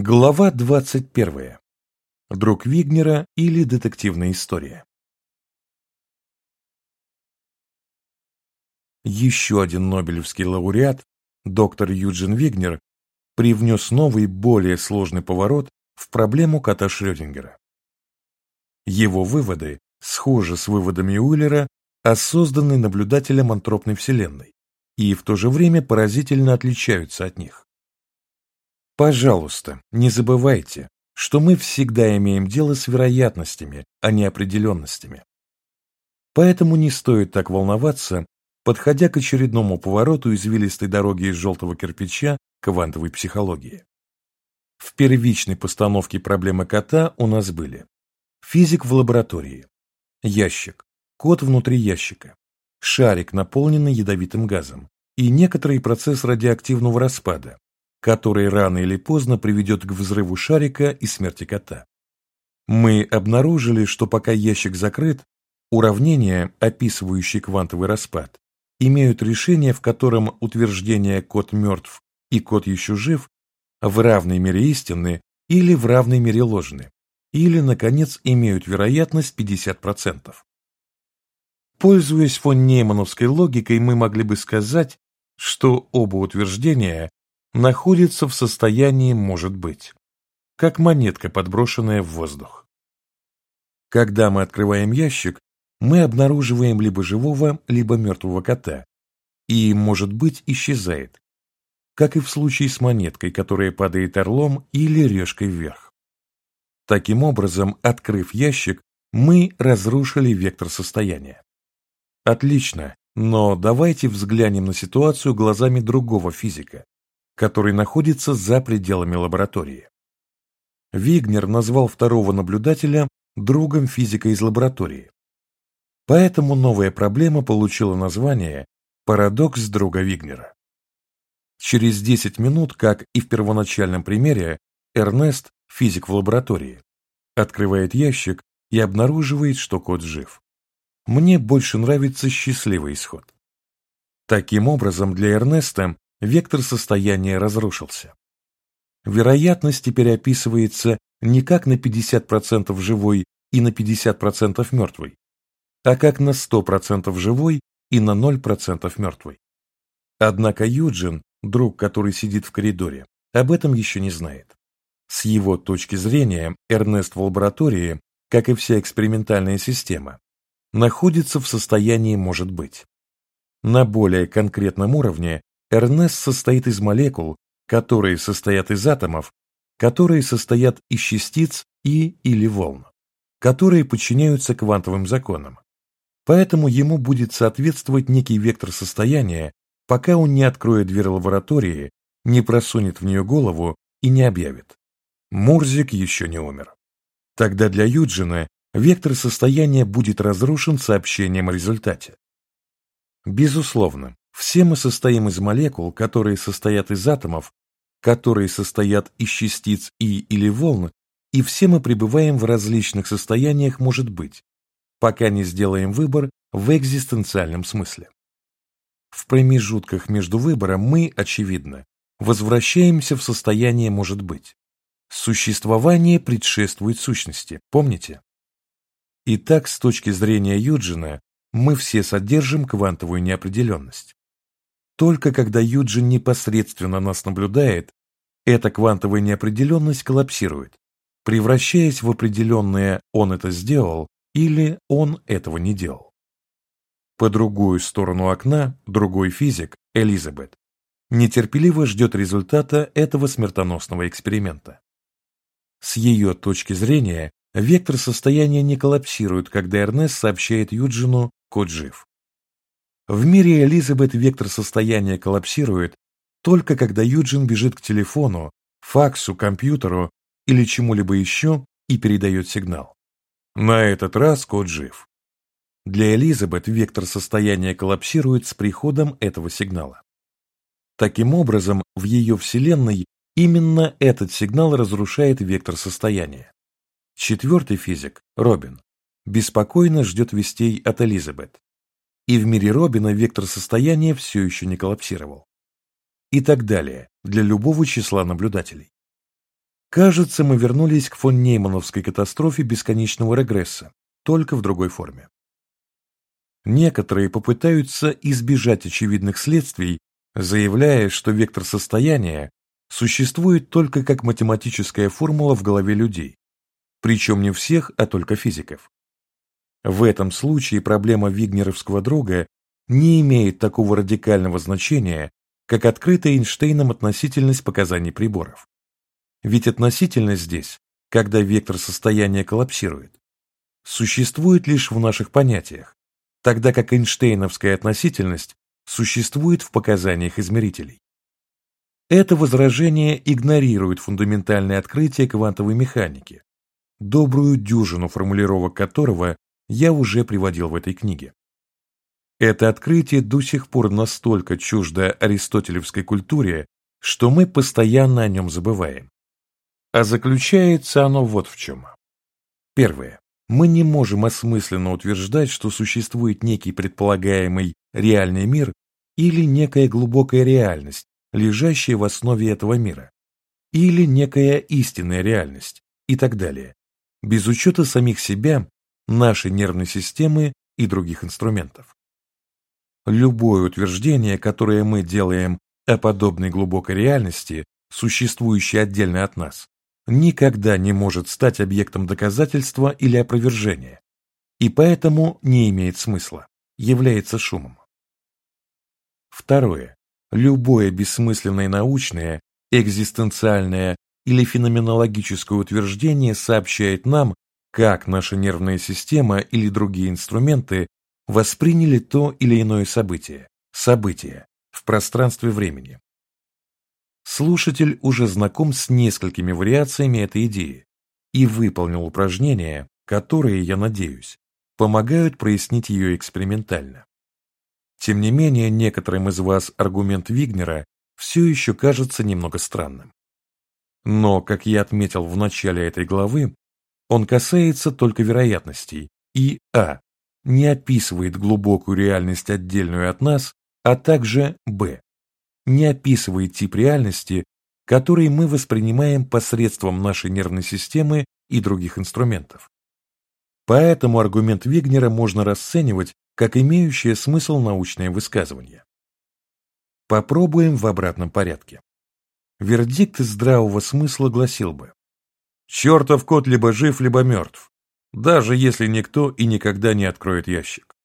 Глава 21. Друг Вигнера или детективная история. Еще один нобелевский лауреат, доктор Юджин Вигнер, привнес новый, более сложный поворот в проблему кота Шрёдингера. Его выводы схожи с выводами Уиллера о созданной наблюдателем антропной вселенной и в то же время поразительно отличаются от них. Пожалуйста, не забывайте, что мы всегда имеем дело с вероятностями, а не определенностями. Поэтому не стоит так волноваться, подходя к очередному повороту извилистой дороги из желтого кирпича квантовой психологии. В первичной постановке проблемы кота у нас были. Физик в лаборатории, ящик, кот внутри ящика, шарик, наполненный ядовитым газом, и некоторый процесс радиоактивного распада, который рано или поздно приведет к взрыву шарика и смерти кота. Мы обнаружили, что пока ящик закрыт, уравнения, описывающие квантовый распад, имеют решение, в котором утверждение «кот мертв» и «кот еще жив» в равной мере истинны или в равной мере ложны, или, наконец, имеют вероятность 50%. Пользуясь фон Неймановской логикой, мы могли бы сказать, что оба утверждения находится в состоянии «может быть», как монетка, подброшенная в воздух. Когда мы открываем ящик, мы обнаруживаем либо живого, либо мертвого кота, и «может быть» исчезает, как и в случае с монеткой, которая падает орлом или решкой вверх. Таким образом, открыв ящик, мы разрушили вектор состояния. Отлично, но давайте взглянем на ситуацию глазами другого физика, который находится за пределами лаборатории. Вигнер назвал второго наблюдателя другом физика из лаборатории. Поэтому новая проблема получила название «Парадокс друга Вигнера». Через 10 минут, как и в первоначальном примере, Эрнест, физик в лаборатории, открывает ящик и обнаруживает, что кот жив. Мне больше нравится счастливый исход. Таким образом, для Эрнеста вектор состояния разрушился. Вероятность теперь описывается не как на 50% живой и на 50% мертвой, а как на 100% живой и на 0% мертвой. Однако Юджин, друг, который сидит в коридоре, об этом еще не знает. С его точки зрения, Эрнест в лаборатории, как и вся экспериментальная система, находится в состоянии «может быть». На более конкретном уровне РНС состоит из молекул, которые состоят из атомов, которые состоят из частиц и или волн, которые подчиняются квантовым законам. Поэтому ему будет соответствовать некий вектор состояния, пока он не откроет дверь лаборатории, не просунет в нее голову и не объявит. Мурзик еще не умер. Тогда для Юджина вектор состояния будет разрушен сообщением о результате. Безусловно, все мы состоим из молекул, которые состоят из атомов, которые состоят из частиц и или волн, и все мы пребываем в различных состояниях может быть, пока не сделаем выбор в экзистенциальном смысле. В промежутках между выбором мы, очевидно, возвращаемся в состояние может быть. Существование предшествует сущности, помните? Итак, с точки зрения Юджина, мы все содержим квантовую неопределенность. Только когда Юджин непосредственно нас наблюдает, эта квантовая неопределенность коллапсирует, превращаясь в определенное «он это сделал» или «он этого не делал». По другую сторону окна другой физик, Элизабет, нетерпеливо ждет результата этого смертоносного эксперимента. С ее точки зрения, вектор состояния не коллапсирует, когда Эрнест сообщает Юджину «кот жив». В мире Элизабет вектор состояния коллапсирует только когда Юджин бежит к телефону, факсу, компьютеру или чему-либо еще и передает сигнал. На этот раз кот жив. Для Элизабет вектор состояния коллапсирует с приходом этого сигнала. Таким образом, в ее вселенной именно этот сигнал разрушает вектор состояния. Четвертый физик, Робин, беспокойно ждет вестей от Элизабет и в мире Робина вектор состояния все еще не коллапсировал. И так далее для любого числа наблюдателей. Кажется, мы вернулись к фон Неймановской катастрофе бесконечного регресса, только в другой форме. Некоторые попытаются избежать очевидных следствий, заявляя, что вектор состояния существует только как математическая формула в голове людей, причем не всех, а только физиков. В этом случае проблема вигнеровского друга не имеет такого радикального значения, как открытая Эйнштейном относительность показаний приборов. Ведь относительность здесь, когда вектор состояния коллапсирует, существует лишь в наших понятиях, тогда как Эйнштейновская относительность существует в показаниях измерителей. Это возражение игнорирует фундаментальное открытие квантовой механики, добрую дюжину формулировок которого я уже приводил в этой книге. Это открытие до сих пор настолько чуждо аристотелевской культуре, что мы постоянно о нем забываем. А заключается оно вот в чем. Первое. Мы не можем осмысленно утверждать, что существует некий предполагаемый реальный мир или некая глубокая реальность, лежащая в основе этого мира, или некая истинная реальность и так далее, без учета самих себя, нашей нервной системы и других инструментов. Любое утверждение, которое мы делаем о подобной глубокой реальности, существующей отдельно от нас, никогда не может стать объектом доказательства или опровержения, и поэтому не имеет смысла, является шумом. Второе. Любое бессмысленное научное, экзистенциальное или феноменологическое утверждение сообщает нам, как наша нервная система или другие инструменты восприняли то или иное событие, событие в пространстве времени, Слушатель уже знаком с несколькими вариациями этой идеи и выполнил упражнения, которые, я надеюсь, помогают прояснить ее экспериментально. Тем не менее, некоторым из вас аргумент Вигнера все еще кажется немного странным. Но, как я отметил в начале этой главы, он касается только вероятностей и а. не описывает глубокую реальность отдельную от нас, а также б не описывает тип реальности, который мы воспринимаем посредством нашей нервной системы и других инструментов. Поэтому аргумент Вигнера можно расценивать как имеющее смысл научное высказывание. Попробуем в обратном порядке. Вердикт здравого смысла гласил бы «Чертов кот либо жив, либо мертв, даже если никто и никогда не откроет ящик».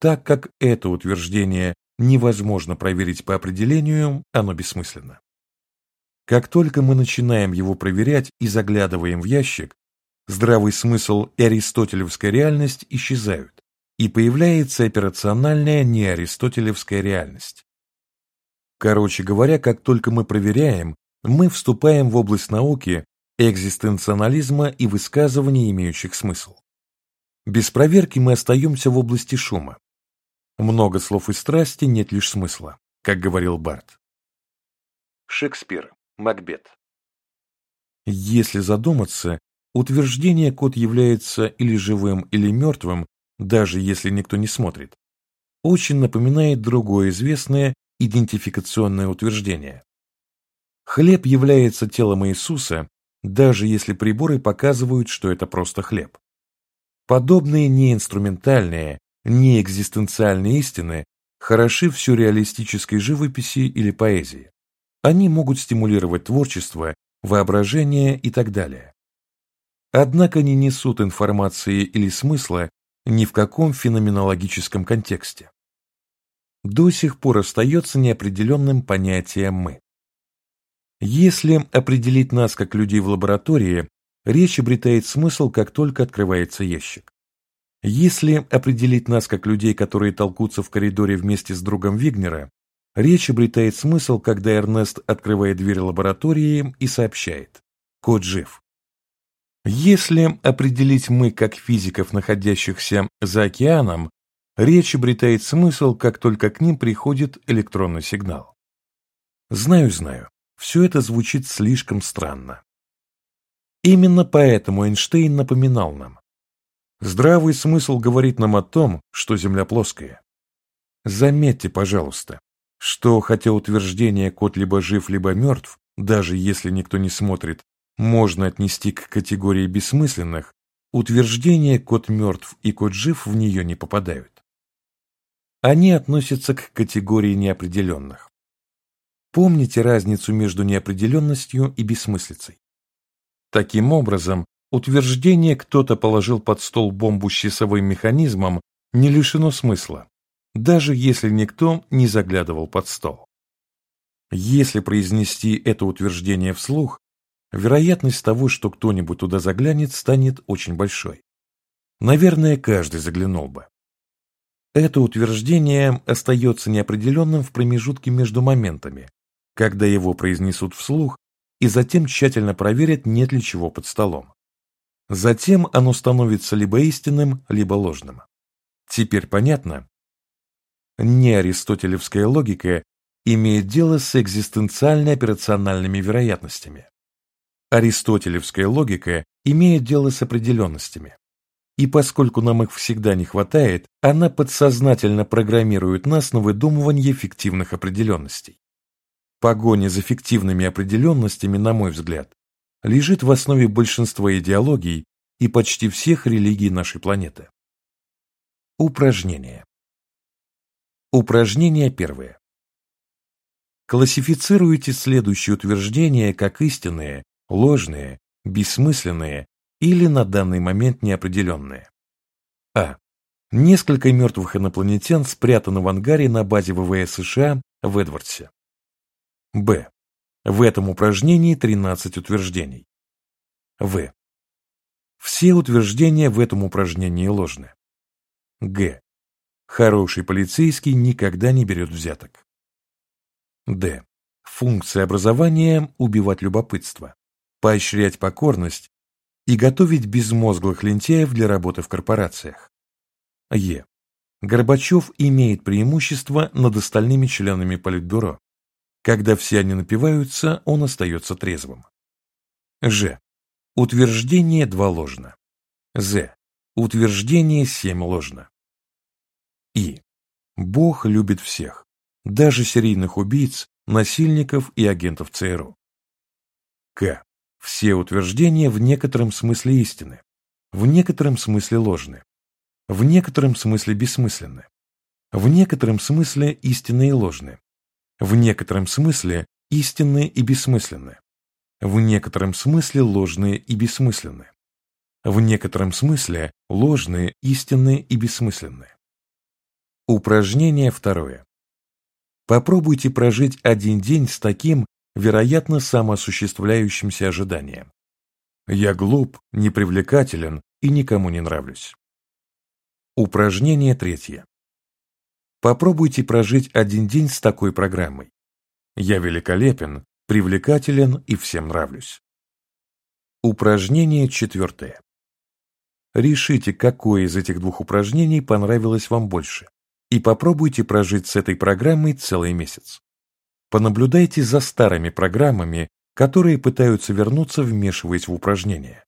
Так как это утверждение невозможно проверить по определению, оно бессмысленно. Как только мы начинаем его проверять и заглядываем в ящик, здравый смысл и аристотелевская реальность исчезают, и появляется операциональная неаристотелевская реальность. Короче говоря, как только мы проверяем, мы вступаем в область науки, экзистенционализма и высказываний, имеющих смысл. Без проверки мы остаемся в области шума, много слов и страсти нет лишь смысла, как говорил Барт. Шекспир. Макбет. Если задуматься, утверждение кот является или живым, или мертвым, даже если никто не смотрит, очень напоминает другое известное идентификационное утверждение. Хлеб является телом Иисуса, даже если приборы показывают, что это просто хлеб. Подобные неинструментальные, неэкзистенциальные истины хороши в сюрреалистической живописи или поэзии. Они могут стимулировать творчество, воображение и так далее. Однако не несут информации или смысла ни в каком феноменологическом контексте. До сих пор остается неопределенным понятие «мы». Если определить нас как людей в лаборатории, речь обретает смысл, как только открывается ящик. Если определить нас как людей, которые толкутся в коридоре вместе с другом Вигнера, речь обретает смысл, когда Эрнест открывает дверь лаборатории и сообщает «Кот жив». Если определить мы как физиков, находящихся за океаном, речь обретает смысл, как только к ним приходит электронный сигнал. Знаю, знаю, все это звучит слишком странно. Именно поэтому Эйнштейн напоминал нам, Здравый смысл говорит нам о том, что Земля плоская. Заметьте, пожалуйста, что хотя утверждение «кот либо жив, либо мертв», даже если никто не смотрит, можно отнести к категории бессмысленных, утверждения «кот мертв» и «кот жив» в нее не попадают. Они относятся к категории неопределенных. Помните разницу между неопределенностью и бессмыслицей. Таким образом, утверждение «кто-то положил под стол бомбу с часовым механизмом» не лишено смысла, даже если никто не заглядывал под стол. Если произнести это утверждение вслух, вероятность того, что кто-нибудь туда заглянет, станет очень большой. Наверное, каждый заглянул бы. Это утверждение остается неопределенным в промежутке между моментами, когда его произнесут вслух и затем тщательно проверят, нет ли чего под столом. Затем оно становится либо истинным, либо ложным. Теперь понятно? Не аристотелевская логика имеет дело с экзистенциально-операциональными вероятностями. Аристотелевская логика имеет дело с определенностями. И поскольку нам их всегда не хватает, она подсознательно программирует нас на выдумывание фиктивных определенностей. Погоня за фиктивными определенностями, на мой взгляд, лежит в основе большинства идеологий и почти всех религий нашей планеты. Упражнение. Упражнение первое. Классифицируйте следующие утверждения как истинные ложные, бессмысленные или на данный момент неопределенные. А. Несколько мертвых инопланетян спрятаны в ангаре на базе ВВС США в Эдвардсе. Б. В этом упражнении 13 утверждений. В. Все утверждения в этом упражнении ложны. Г. Хороший полицейский никогда не берет взяток. Д. Функция образования – убивать любопытство поощрять покорность и готовить безмозглых лентяев для работы в корпорациях. Е. Горбачев имеет преимущество над остальными членами Политбюро. Когда все они напиваются, он остается трезвым. Ж. Утверждение 2 ложно. З. Утверждение 7 ложно. И. Бог любит всех, даже серийных убийц, насильников и агентов ЦРУ. К. Все утверждения в некотором смысле истины, в некотором смысле ложны, в некотором смысле бессмысленны, в некотором смысле истинны и ложны, в некотором смысле истинные и бессмысленны, в некотором смысле ложные и бессмысленны, в некотором смысле ложные, истинные и бессмысленные. Упражнение второе. Попробуйте прожить один день с таким вероятно, самоосуществляющимся ожиданием. Я глуп, непривлекателен и никому не нравлюсь. Упражнение третье. Попробуйте прожить один день с такой программой. Я великолепен, привлекателен и всем нравлюсь. Упражнение четвертое. Решите, какое из этих двух упражнений понравилось вам больше, и попробуйте прожить с этой программой целый месяц. Понаблюдайте за старыми программами, которые пытаются вернуться, вмешиваясь в упражнения.